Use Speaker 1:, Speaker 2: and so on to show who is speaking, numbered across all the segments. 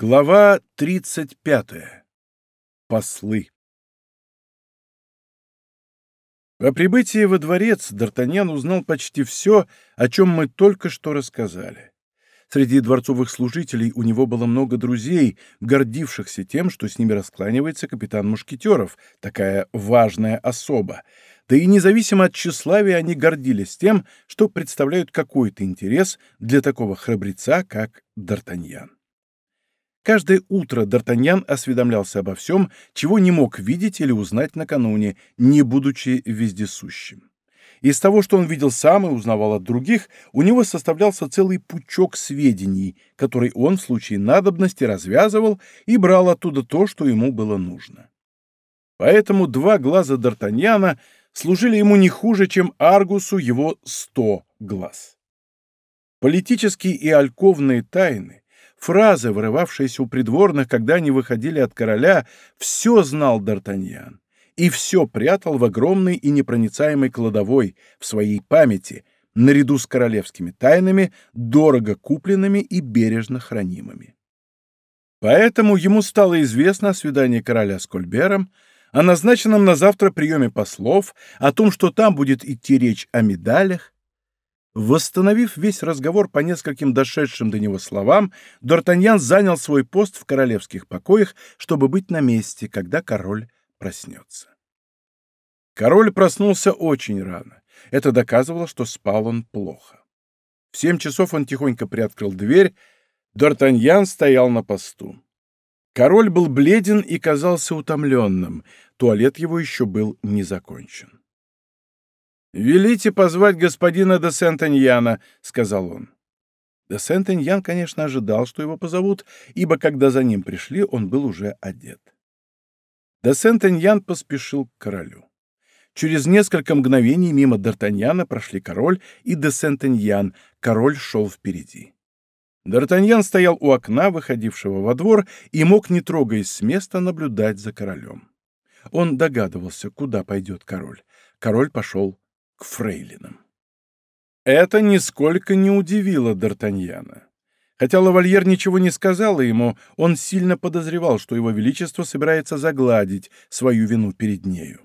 Speaker 1: Глава 35. Послы. По прибытии во дворец Д'Артаньян узнал почти все, о чем мы только что рассказали. Среди дворцовых служителей у него было много друзей, гордившихся тем, что с ними раскланивается капитан Мушкетеров, такая важная особа. Да и независимо от тщеславия они гордились тем, что представляют какой-то интерес для такого храбреца, как Д'Артаньян. Каждое утро Д'Артаньян осведомлялся обо всем, чего не мог видеть или узнать накануне, не будучи вездесущим. Из того, что он видел сам и узнавал от других, у него составлялся целый пучок сведений, который он в случае надобности развязывал и брал оттуда то, что ему было нужно. Поэтому два глаза Д'Артаньяна служили ему не хуже, чем Аргусу его сто глаз. Политические и альковные тайны, Фразы, вырывавшиеся у придворных, когда они выходили от короля, все знал Д'Артаньян и все прятал в огромной и непроницаемой кладовой в своей памяти, наряду с королевскими тайнами, дорого купленными и бережно хранимыми. Поэтому ему стало известно о свидании короля с Кольбером, о назначенном на завтра приеме послов, о том, что там будет идти речь о медалях, Восстановив весь разговор по нескольким дошедшим до него словам, Д'Артаньян занял свой пост в королевских покоях, чтобы быть на месте, когда король проснется. Король проснулся очень рано. Это доказывало, что спал он плохо. В семь часов он тихонько приоткрыл дверь. Д'Артаньян стоял на посту. Король был бледен и казался утомленным. Туалет его еще был не закончен. «Велите позвать господина де Сент-Эньяна», — сказал он. Де Сент-Эньян, конечно, ожидал, что его позовут, ибо когда за ним пришли, он был уже одет. Де Сент-Эньян поспешил к королю. Через несколько мгновений мимо Д'Артаньяна прошли король и де Сент-Эньян. Король шел впереди. Д'Артаньян стоял у окна, выходившего во двор, и мог, не трогаясь с места, наблюдать за королем. Он догадывался, куда пойдет король. Король пошел к фрейлинам. Это нисколько не удивило Д'Артаньяна. Хотя лавальер ничего не сказала ему, он сильно подозревал, что его величество собирается загладить свою вину перед нею.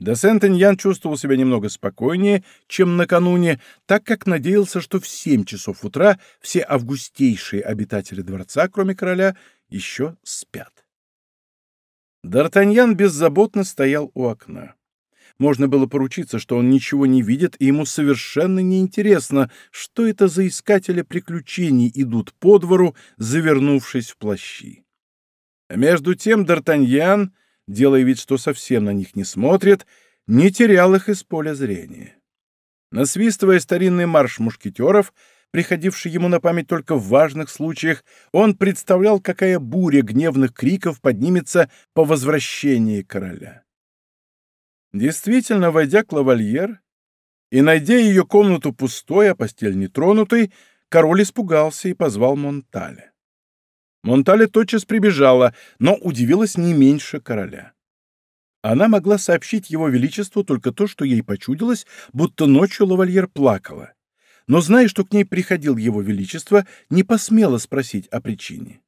Speaker 1: Де Сент-Эньян чувствовал себя немного спокойнее, чем накануне, так как надеялся, что в семь часов утра все августейшие обитатели дворца, кроме короля, еще спят. Д'Артаньян беззаботно стоял у окна можно было поручиться, что он ничего не видит, и ему совершенно неинтересно, что это за искатели приключений идут по двору, завернувшись в плащи. А между тем Д'Артаньян, делая вид, что совсем на них не смотрит, не терял их из поля зрения. Насвистывая старинный марш мушкетеров, приходивший ему на память только в важных случаях, он представлял, какая буря гневных криков поднимется по возвращении короля. Действительно, войдя к лавальер и найдя ее комнату пустой, а постель нетронутой, король испугался и позвал Монтале. Монтале тотчас прибежала, но удивилась не меньше короля. Она могла сообщить его величеству только то, что ей почудилось, будто ночью лавальер плакала. Но, зная, что к ней приходил его величество, не посмела спросить о причине.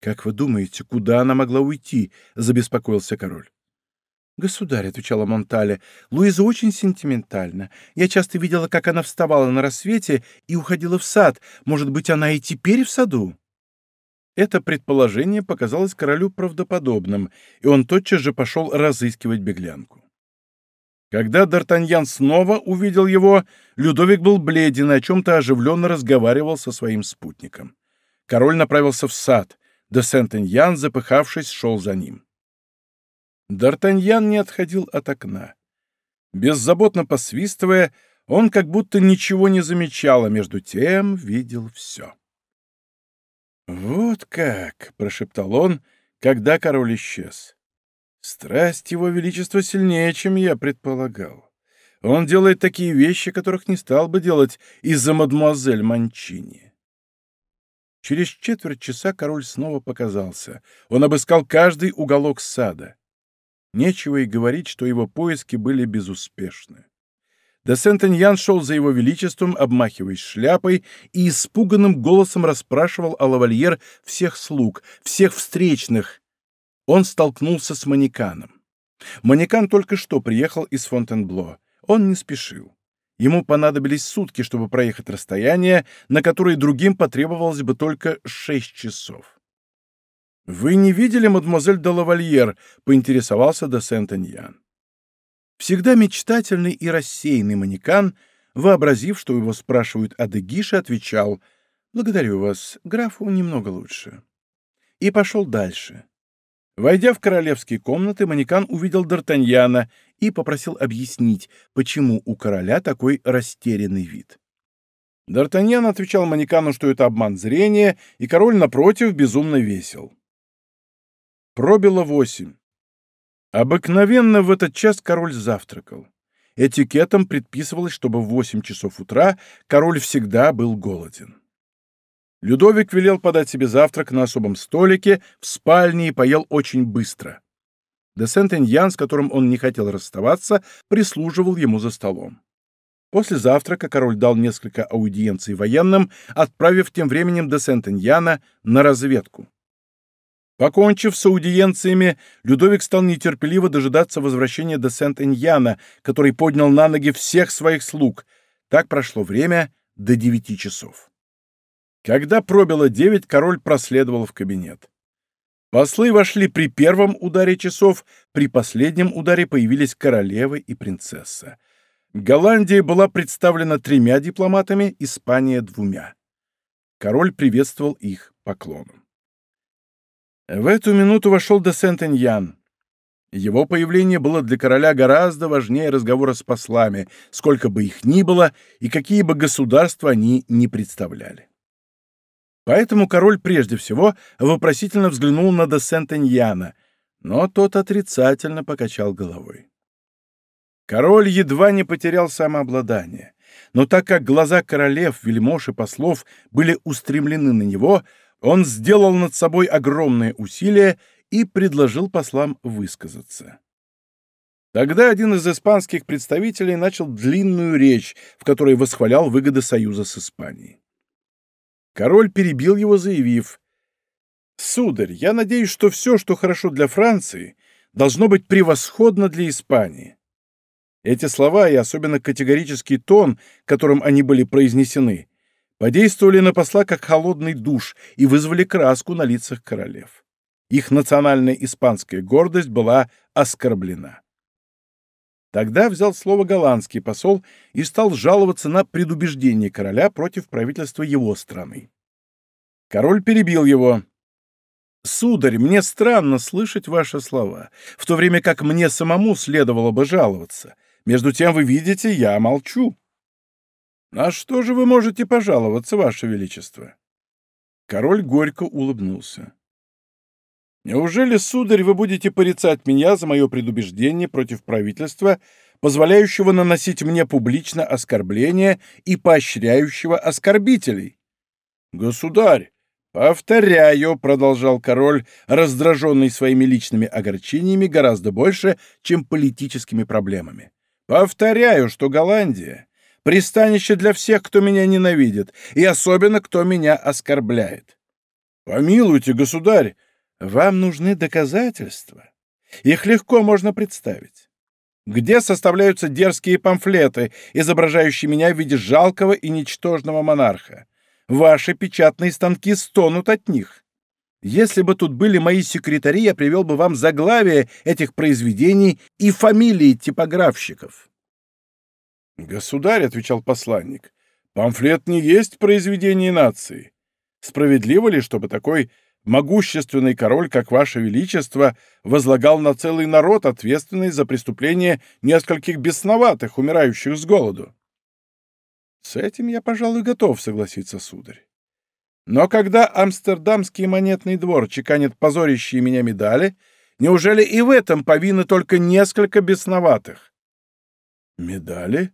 Speaker 1: «Как вы думаете, куда она могла уйти?» — забеспокоился король. «Государь», — отвечала Монтале, — «Луиза очень сентиментальна. Я часто видела, как она вставала на рассвете и уходила в сад. Может быть, она и теперь в саду?» Это предположение показалось королю правдоподобным, и он тотчас же пошел разыскивать беглянку. Когда Д'Артаньян снова увидел его, Людовик был бледен и о чем-то оживленно разговаривал со своим спутником. Король направился в сад, де Сент-Эньян, запыхавшись, шел за ним. Д'Артаньян не отходил от окна. Беззаботно посвистывая, он как будто ничего не замечал, а между тем видел все. «Вот как!» — прошептал он, когда король исчез. «Страсть его величества сильнее, чем я предполагал. Он делает такие вещи, которых не стал бы делать из-за мадемуазель Манчини». Через четверть часа король снова показался. Он обыскал каждый уголок сада. Нечего и говорить, что его поиски были безуспешны. Де Сентеньян шел за его величеством, обмахиваясь шляпой, и испуганным голосом расспрашивал о лавальер всех слуг, всех встречных. Он столкнулся с манеканом. Манекан только что приехал из Фонтенбло. Он не спешил. Ему понадобились сутки, чтобы проехать расстояние, на которое другим потребовалось бы только шесть часов. «Вы не видели мадемуазель де лавальер?» — поинтересовался де Сентеньян. Всегда мечтательный и рассеянный манекан, вообразив, что его спрашивают о Дегише, отвечал «Благодарю вас, графу немного лучше». И пошел дальше. Войдя в королевские комнаты, манекан увидел Д'Артаньяна и попросил объяснить, почему у короля такой растерянный вид. Д'Артаньян отвечал манекану, что это обман зрения, и король, напротив, безумно весел. Пробило восемь. Обыкновенно в этот час король завтракал. Этикетом предписывалось, чтобы в восемь часов утра король всегда был голоден. Людовик велел подать себе завтрак на особом столике в спальне и поел очень быстро. Де Сент-Эньян, с которым он не хотел расставаться, прислуживал ему за столом. После завтрака король дал несколько аудиенций военным, отправив тем временем де Сент-Эньяна на разведку. Покончив с аудиенциями, Людовик стал нетерпеливо дожидаться возвращения де Сент-Эньяна, который поднял на ноги всех своих слуг. Так прошло время до девяти часов. Когда пробило девять, король проследовал в кабинет. Послы вошли при первом ударе часов, при последнем ударе появились королева и принцесса. Голландия была представлена тремя дипломатами, Испания — двумя. Король приветствовал их поклоном. В эту минуту вошел де Сент-Эньян. Его появление было для короля гораздо важнее разговора с послами, сколько бы их ни было и какие бы государства они ни представляли. Поэтому король прежде всего вопросительно взглянул на де Сент-Эньяна, но тот отрицательно покачал головой. Король едва не потерял самообладание, но так как глаза королев, вельмож и послов были устремлены на него, он сделал над собой огромные усилия и предложил послам высказаться. Тогда один из испанских представителей начал длинную речь, в которой восхвалял выгоды союза с Испанией. Король перебил его, заявив, «Сударь, я надеюсь, что все, что хорошо для Франции, должно быть превосходно для Испании». Эти слова и особенно категорический тон, которым они были произнесены, подействовали на посла как холодный душ и вызвали краску на лицах королев. Их национальная испанская гордость была оскорблена. Тогда взял слово голландский посол и стал жаловаться на предубеждение короля против правительства его страны. Король перебил его. «Сударь, мне странно слышать ваши слова, в то время как мне самому следовало бы жаловаться. Между тем, вы видите, я молчу». «На что же вы можете пожаловаться, Ваше Величество?» Король горько улыбнулся. «Неужели, сударь, вы будете порицать меня за мое предубеждение против правительства, позволяющего наносить мне публично оскорбления и поощряющего оскорбителей?» «Государь, повторяю», — продолжал король, раздраженный своими личными огорчениями гораздо больше, чем политическими проблемами. «Повторяю, что Голландия пристанище для всех, кто меня ненавидит, и особенно, кто меня оскорбляет. Помилуйте, государь, вам нужны доказательства. Их легко можно представить. Где составляются дерзкие памфлеты, изображающие меня в виде жалкого и ничтожного монарха? Ваши печатные станки стонут от них. Если бы тут были мои секретари, я привел бы вам заглавие этих произведений и фамилии типографщиков. «Государь», — отвечал посланник, — «памфлет не есть произведение нации. Справедливо ли, чтобы такой могущественный король, как Ваше Величество, возлагал на целый народ ответственность за преступление нескольких бесноватых, умирающих с голоду?» «С этим я, пожалуй, готов согласиться, сударь. Но когда Амстердамский монетный двор чеканит позорящие меня медали, неужели и в этом повинны только несколько бесноватых?» «Медали?»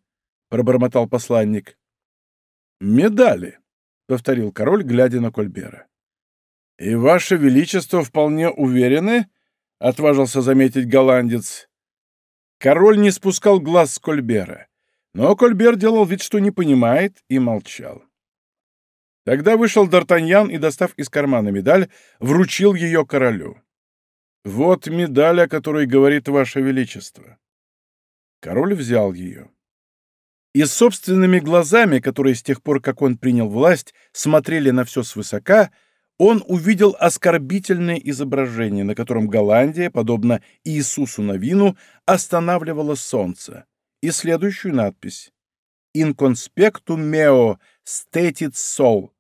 Speaker 1: Пробормотал посланник. «Медали», — повторил король, глядя на Кольбера. «И ваше величество вполне уверены?» — отважился заметить голландец. Король не спускал глаз с Кольбера. Но Кольбер делал вид, что не понимает, и молчал. Тогда вышел Д'Артаньян и, достав из кармана медаль, вручил ее королю. «Вот медаль, о которой говорит Ваше Величество». Король взял ее. И собственными глазами, которые с тех пор, как он принял власть, смотрели на все свысока, он увидел оскорбительное изображение, на котором Голландия, подобно Иисусу Новину, останавливала солнце, и следующую надпись «In conspectum meo stated sol»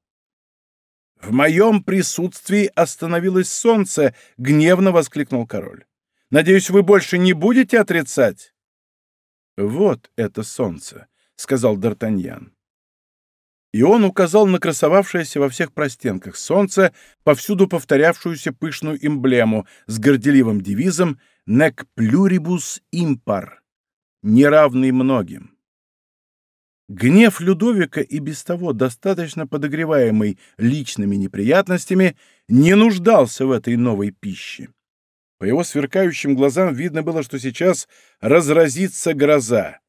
Speaker 1: «В моем присутствии остановилось солнце!» — гневно воскликнул король. «Надеюсь, вы больше не будете отрицать?» «Вот это солнце», — сказал Д'Артаньян. И он указал на красовавшееся во всех простенках солнце, повсюду повторявшуюся пышную эмблему с горделивым девизом «Nec pluribus impar» — «неравный многим». Гнев Людовика и без того достаточно подогреваемый личными неприятностями не нуждался в этой новой пище. По его сверкающим глазам видно было, что сейчас разразится гроза.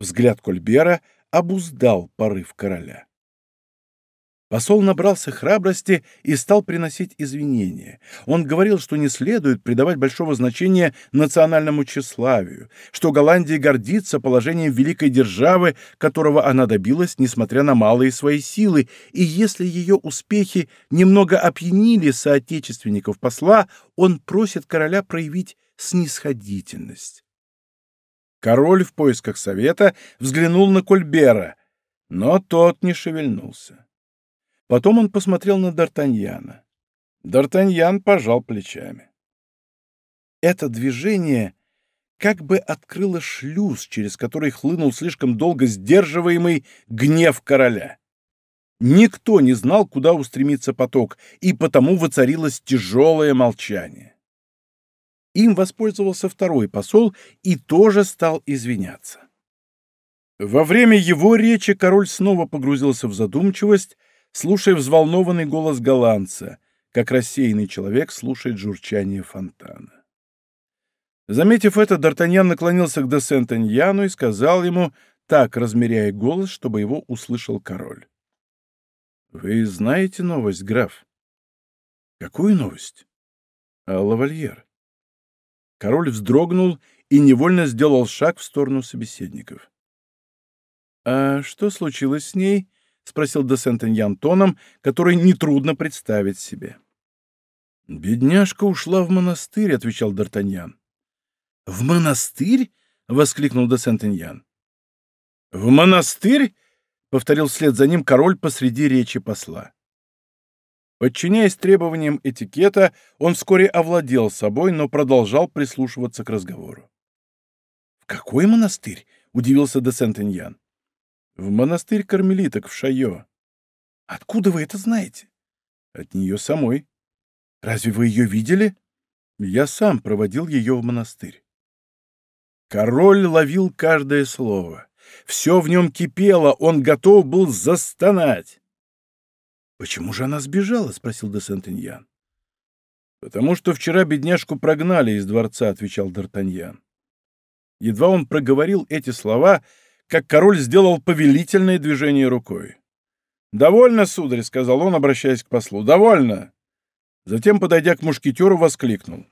Speaker 1: Взгляд Кольбера обуздал порыв короля. Посол набрался храбрости и стал приносить извинения. Он говорил, что не следует придавать большого значения национальному тщеславию, что Голландия гордится положением великой державы, которого она добилась, несмотря на малые свои силы, и если ее успехи немного опьянили соотечественников посла, он просит короля проявить снисходительность. Король в поисках совета взглянул на Кольбера, но тот не шевельнулся. Потом он посмотрел на Д'Артаньяна. Д'Артаньян пожал плечами. Это движение как бы открыло шлюз, через который хлынул слишком долго сдерживаемый гнев короля. Никто не знал, куда устремится поток, и потому воцарилось тяжелое молчание. Им воспользовался второй посол и тоже стал извиняться. Во время его речи король снова погрузился в задумчивость, слушая взволнованный голос голландца, как рассеянный человек слушает журчание фонтана. Заметив это, Д'Артаньян наклонился к де Сентеньяну и сказал ему, так размеряя голос, чтобы его услышал король. «Вы знаете новость, граф?» «Какую новость?» «А лавальер». Король вздрогнул и невольно сделал шаг в сторону собеседников. «А что случилось с ней?» — спросил де Сентеньян тоном, который нетрудно представить себе. «Бедняжка ушла в монастырь», — отвечал Д'Артаньян. «В монастырь?» — воскликнул де Сентеньян. «В монастырь?» — повторил вслед за ним король посреди речи посла. Подчиняясь требованиям этикета, он вскоре овладел собой, но продолжал прислушиваться к разговору. «В какой монастырь?» — удивился де Сентеньян. В монастырь кармелиток в Шайо. Откуда вы это знаете? От нее самой. Разве вы ее видели? Я сам проводил ее в монастырь. Король ловил каждое слово. Все в нем кипело, он готов был застонать. «Почему же она сбежала?» — спросил де Сентеньян. «Потому что вчера бедняжку прогнали из дворца», — отвечал Д'Артаньян. Едва он проговорил эти слова, как король сделал повелительное движение рукой. «Довольно, сударь», — сказал он, обращаясь к послу, — «довольно». Затем, подойдя к мушкетеру, воскликнул.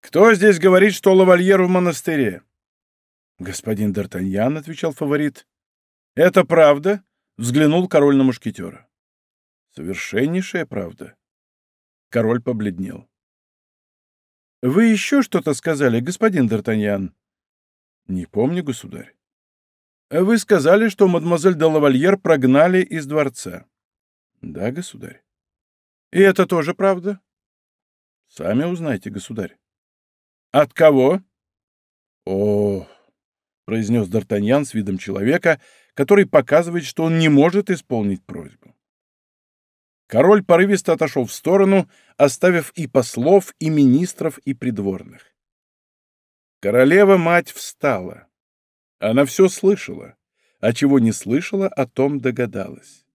Speaker 1: «Кто здесь говорит, что лавальер в монастыре?» «Господин Д'Артаньян», — отвечал фаворит. «Это правда?» — взглянул король на мушкетера. «Совершеннейшая правда». Король побледнел. «Вы еще что-то сказали, господин Д'Артаньян?» «Не помню, государь». Вы сказали, что мадемуазель де лавальер прогнали из дворца. Да, государь. И это тоже правда? Сами узнайте, государь. От кого? О, произнес Д'Артаньян с видом человека, который показывает, что он не может исполнить просьбу. Король порывисто отошел в сторону, оставив и послов, и министров, и придворных. Королева-мать встала. Она все слышала, а чего не слышала, о том догадалась.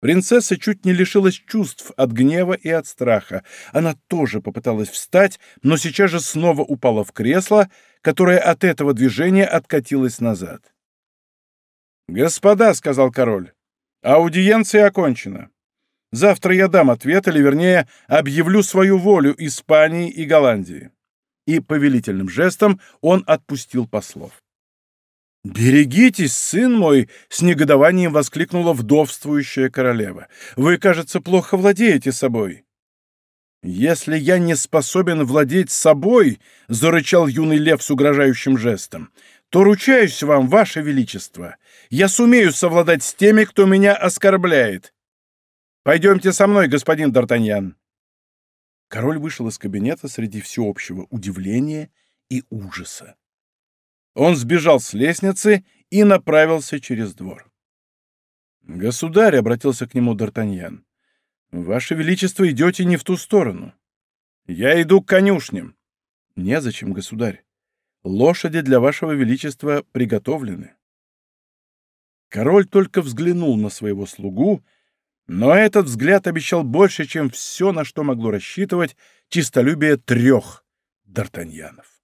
Speaker 1: Принцесса чуть не лишилась чувств от гнева и от страха. Она тоже попыталась встать, но сейчас же снова упала в кресло, которое от этого движения откатилось назад. «Господа», — сказал король, — «аудиенция окончена. Завтра я дам ответ, или, вернее, объявлю свою волю Испании и Голландии». И повелительным жестом он отпустил послов. «Берегитесь, сын мой!» — с негодованием воскликнула вдовствующая королева. «Вы, кажется, плохо владеете собой». «Если я не способен владеть собой», — зарычал юный лев с угрожающим жестом, «то ручаюсь вам, ваше величество, я сумею совладать с теми, кто меня оскорбляет. Пойдемте со мной, господин Д'Артаньян». Король вышел из кабинета среди всеобщего удивления и ужаса. Он сбежал с лестницы и направился через двор. «Государь», — обратился к нему Д'Артаньян, — «Ваше Величество, идете не в ту сторону». «Я иду к конюшням». «Незачем, государь. Лошади для Вашего Величества приготовлены». Король только взглянул на своего слугу, но этот взгляд обещал больше, чем все, на что могло рассчитывать чистолюбие трех Д'Артаньянов.